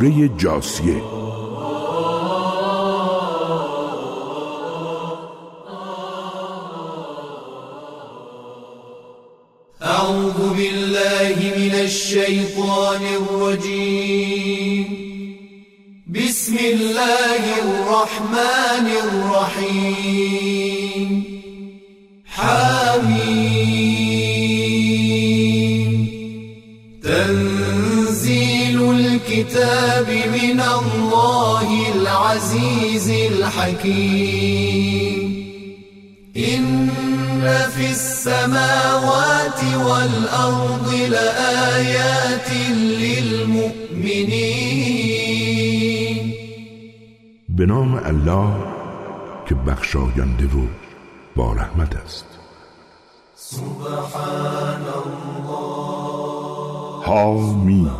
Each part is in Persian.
سوره جاسیه. أعوذ بالله من الشیطان الرجیم بسم الله الرحمن الرحیم الكتاب من الله العزيز الحكيم. إن في السماوات والأرض لآيات للمؤمنين. به نام الله که بخشاینده و با رحمت است. سبحان الله. حامی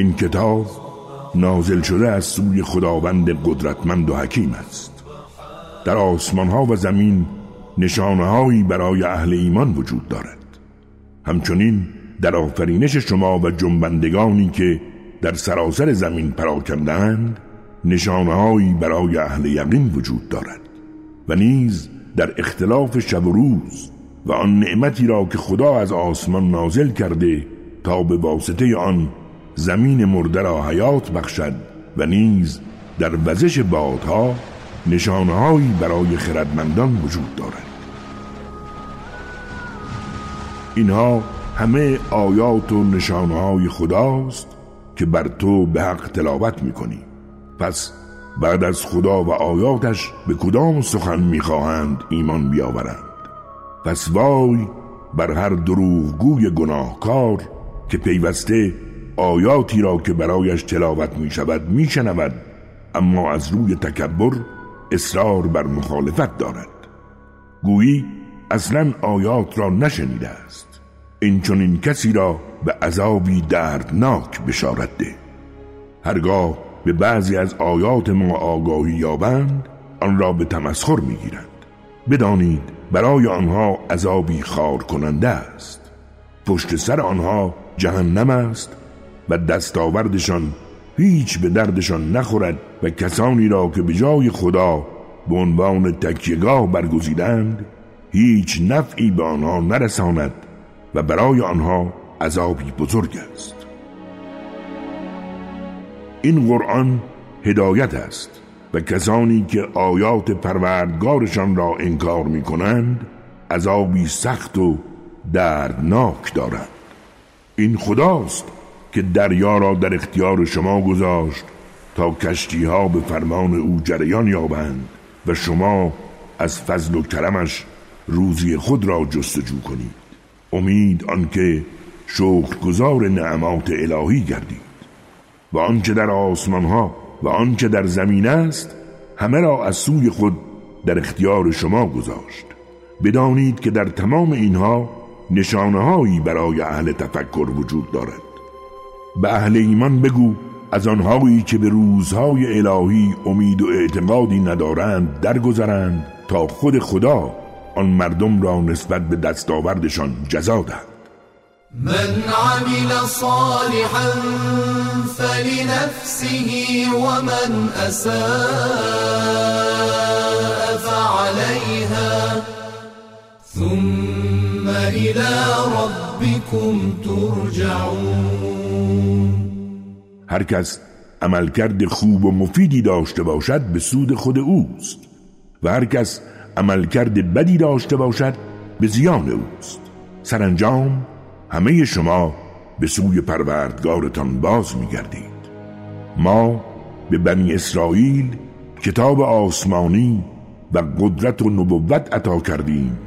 این کتاب نازل شده از سوی خداوند قدرتمند و حکیم است. در آسمان ها و زمین نشانه برای اهل ایمان وجود دارد. همچنین در آفرینش شما و جنبندگانی که در سراسر زمین پراکندند نشانه برای اهل یقین وجود دارد و نیز در اختلاف شب و روز و آن نعمتی را که خدا از آسمان نازل کرده تا به واسطه آن زمین مرده را حیات بخشد و نیز در وزش بادها نشانهایی برای خردمندان وجود دارد. اینها همه آیات و نشانهای خداست که بر تو به حق تلاوت می‌کنی. پس بعد از خدا و آیاتش به کدام سخن می‌خواهند ایمان بیاورند؟ پس وای بر هر دروغگوی گناهکار که پیوسته آیاتی را که برایش تلاوت می شود می شنود اما از روی تکبر اصرار بر مخالفت دارد. گویی اصلا آیات را نشنیده است. این چون این کسی را به عذابی دردناک بشارت ده. هرگاه به بعضی از آیات ما آگاهی یابند آن را به تمسخر می‌گیرند. بدانید برای آنها عذابی خار کننده است. پشت سر آنها جهنم است و دستاوردشان هیچ به دردشان نخورد و کسانی را که به جای خدا به عنوان تکیگاه برگزیدند هیچ نفعی به آنها نرساند و برای آنها عذابی بزرگ است. این قرآن هدایت است و کسانی که آیات پروردگارشان را انکار می کنند عذابی سخت و دردناک دارند. این خداست که دریا را در اختیار شما گذاشت تا کشتی ها به فرمان او جریان یابند و شما از فضل و کرمش روزی خود را جستجو کنید. امید آنکه گذار نعمات الهی گردید. و آنچه در آسمان ها و آنچه در زمین است همه را از سوی خود در اختیار شما گذاشت. بدانید که در تمام اینها نشانه برای اهل تفکر وجود دارد. به اهل ایمان بگو از آنهایی که به روزهای الهی امید و اعتقادی ندارند درگذرند تا خود خدا آن مردم را نسبت به دستاوردشان جزا دهد. من عمل صالحا فلنفسه ومن اساء فعليها. ثم الى ربكم ترجعون. هر کس عملکرد خوب و مفیدی داشته باشد به سود خود اوست و هر کس عملکرد بدی داشته باشد به زیان اوست. سرانجام همه شما به سوی پروردگارتان باز میگردید. ما به بنی اسرائیل کتاب آسمانی و قدرت و نبوت عطا کردیم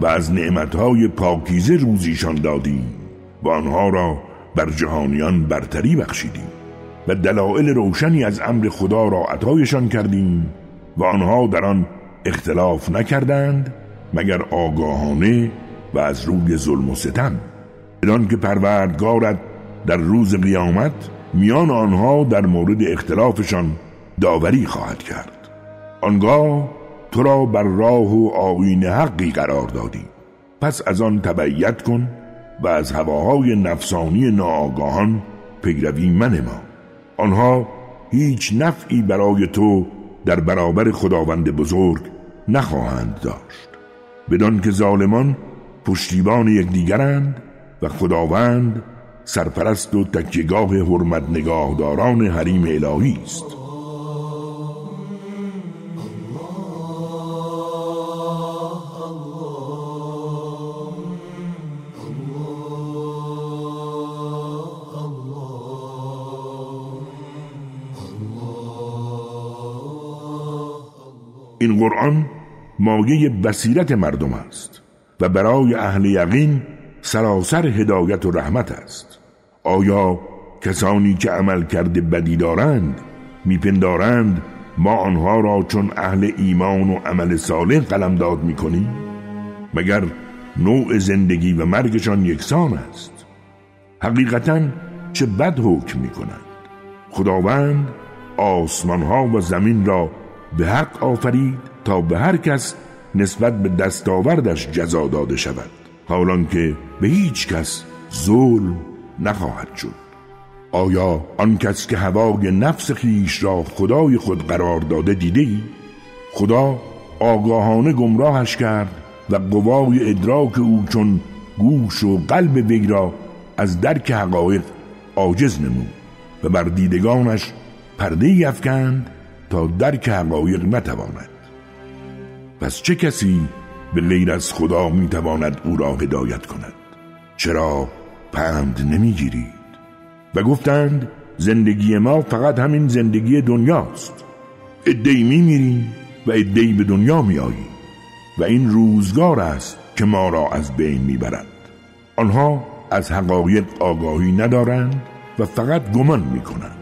و از نعمتهای پاکیزه روزیشان دادیم و آنها را بر جهانیان برتری بخشیدیم. و دلایل روشنی از امر خدا را عطایشان کردیم و آنها در آن اختلاف نکردند مگر آگاهانه و از روی ظلم و ستم. بدان که پروردگارت در روز قیامت میان آنها در مورد اختلافشان داوری خواهد کرد. آنگاه تو را بر راه و آین حقی قرار دادی پس از آن تبعیت کن و از هواهای نفسانی ناآگاهان پیروی منما. آنها هیچ نفعی برای تو در برابر خداوند بزرگ نخواهند داشت. بدان که ظالمان پشتیبان یکدیگرند و خداوند سرپرست و تکیگاه حرمت نگاهداران حریم الهی است. این قرآن مایه بصیرت مردم است و برای اهل یقین سراسر هدایت و رحمت است. آیا کسانی که عمل کرده بدی دارند میپندارند ما آنها را چون اهل ایمان و عمل صالح قلمداد می‌کنیم؟ مگر نوع زندگی و مرگشان یکسان است؟ حقیقتا چه بد حکم می‌کنند؟ خداوند آسمان ها و زمین را به حق آفرید تا به هر کس نسبت به دستاوردش جزا داده شود حالان که به هیچ کس ظلم نخواهد شد آیا آن کس که هوای نفس خیش را خدای خود قرار داده دیده ای؟ خدا آگاهانه گمراهش کرد و قوای ادراک او چون گوش و قلب وی را از درک حقایق عاجز نمود و بر دیدگانش پرده افکند تا درک حقایق نتواند. پس چه کسی به غیر از خدا می‌تواند او را هدایت کند؟ چرا پند نمی‌گیرید؟ و گفتند زندگی ما فقط همین زندگی دنیاست. ادهی میمیریم و ادهی به دنیا میآییم. و این روزگار است که ما را از بین می‌برد. آنها از حقایق آگاهی ندارند و فقط گمان می‌کنند.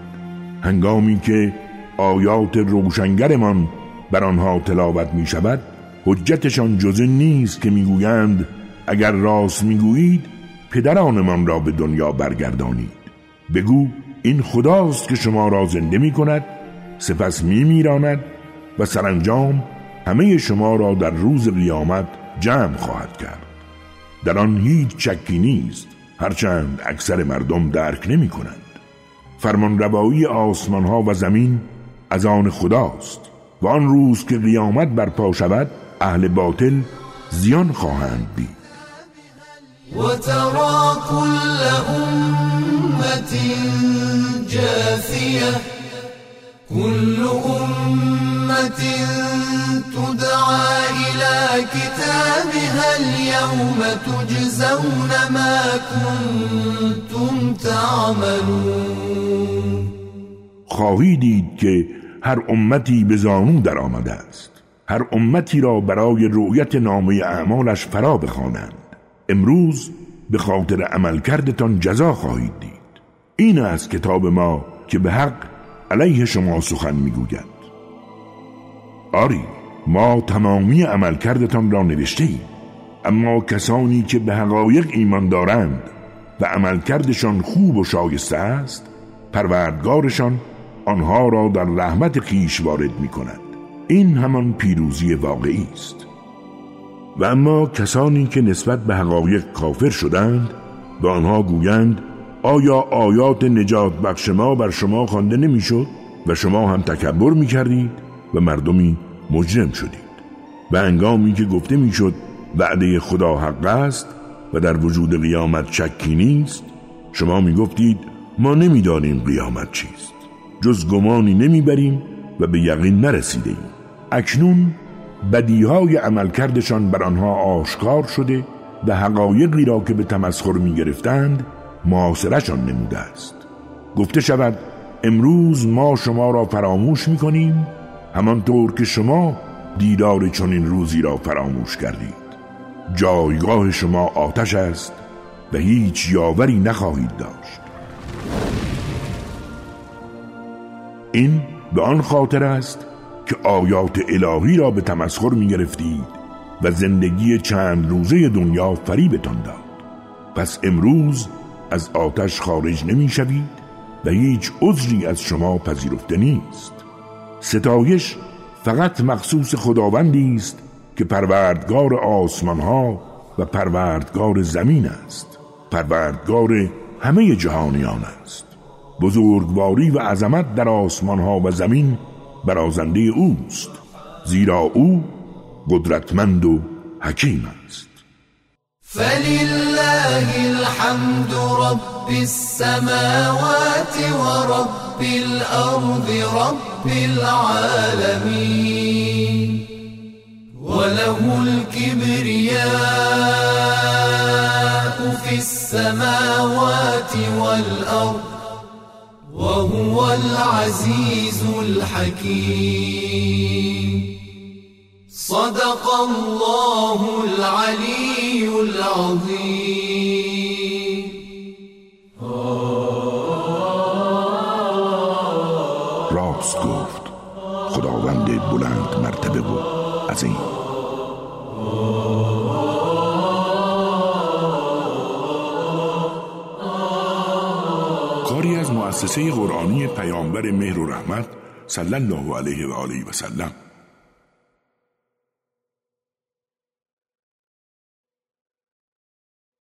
هنگامی که آیات روشنگرمان بر آنها تلاوت می شود حجتشان جز نیست که می‌گویند اگر راست می‌گویید پدرانمان را به دنیا برگردانید. بگو این خداست که شما را زنده می کند سپس می میراند و سرانجام همه شما را در روز قیامت جمع خواهد کرد. در آن هیچ چکی نیست هرچند اکثر مردم درک نمی کنند فرمان روایی آسمان ها و زمین از آن خداست و آن روز که قیامت برپا شود اهل باطل زیان خواهند دید. وترى كل أمة جاثية كل أمة تدعى إلى كتابها اليوم تجزون ما كنتم تعملون. خواهی دید که هر امتی به زانو در آمده است. هر امتی را برای رؤیت نامه اعمالش فرا بخوانند. امروز به خاطر عمل کردتان جزا خواهید دید. این است کتاب ما که به حق علیه شما سخن می‌گوید. آری ما تمامی عمل کردتان را نوشته ایم. اما کسانی که به حقایق ایمان دارند و عمل کردشان خوب و شایسته است پروردگارشان آنها را در رحمت خیش وارد می کند این همان پیروزی واقعی است. و اما کسانی که نسبت به حقایق کافر شدند به آنها گویند آیا آیات نجات بخش ما بر شما خوانده نمی‌شد و شما هم تکبر می کردید و مردمی مجرم شدید؟ و انگامی که گفته می‌شد وعده خدا حق است و در وجود قیامت شکی نیست شما می گفتید ما نمی‌دانیم قیامت چیست. جز گمانی نمی‌بریم و به یقین نرسیده ایم اکنون بدیهای عملکردشان بر آنها آشکار شده و حقایقی را که به تمسخر می گرفتند معاصرشان نموده است. گفته شود امروز ما شما را فراموش می کنیم همانطور که شما دیدار چنین روزی را فراموش کردید. جایگاه شما آتش است و هیچ یاوری نخواهید داشت. این به آن خاطر است که آیات الهی را به تمسخر می گرفتید و زندگی چند روزه دنیا فریبتان داد. پس امروز از آتش خارج نمی شوید و هیچ عذری از شما پذیرفته نیست. ستایش فقط مخصوص خداوندی است که پروردگار آسمان ها و پروردگار زمین است. پروردگار همه جهانیان است. بزرگواری و عظمت در آسمان ها و زمین برازنده اوست زیرا او قدرتمند و حکیم است. فلله الحمد رب السماوات ورب الأرض رب العالمين وله الكبرياء في السماوات والأرض وهو العزيز الحكيم. صدق الله العلي العظيم. راست گفت خداوند بلند مرتبه و عظیم. مؤسسه قرآنی پیامبر مهر و رحمت صلی الله علیه و آله و سلم.